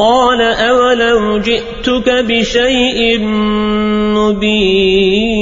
قال أولو جئتك بشيء مبين